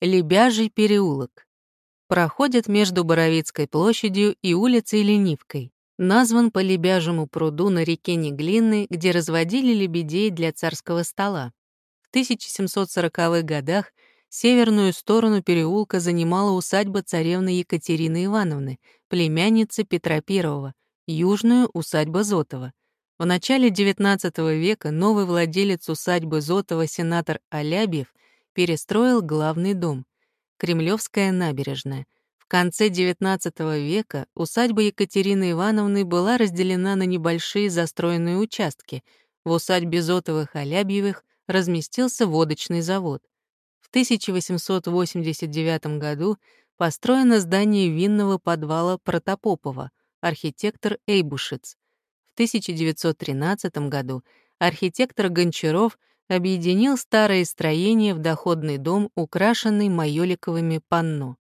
Лебяжий переулок. Проходит между Боровицкой площадью и улицей Ленивкой. Назван по Лебяжьему пруду на реке Неглинной, где разводили лебедей для царского стола. В 1740-х годах северную сторону переулка занимала усадьба царевны Екатерины Ивановны, племянницы Петра I, южную — усадьба Зотова. В начале XIX века новый владелец усадьбы Зотова, сенатор Алябьев, перестроил главный дом — Кремлевская набережная. В конце XIX века усадьба Екатерины Ивановны была разделена на небольшие застроенные участки. В усадьбе Зотовых-Алябьевых разместился водочный завод. В 1889 году построено здание винного подвала Протопопова, архитектор Эйбушиц. В 1913 году архитектор Гончаров объединил старые строения в доходный дом, украшенный майоликовыми панно.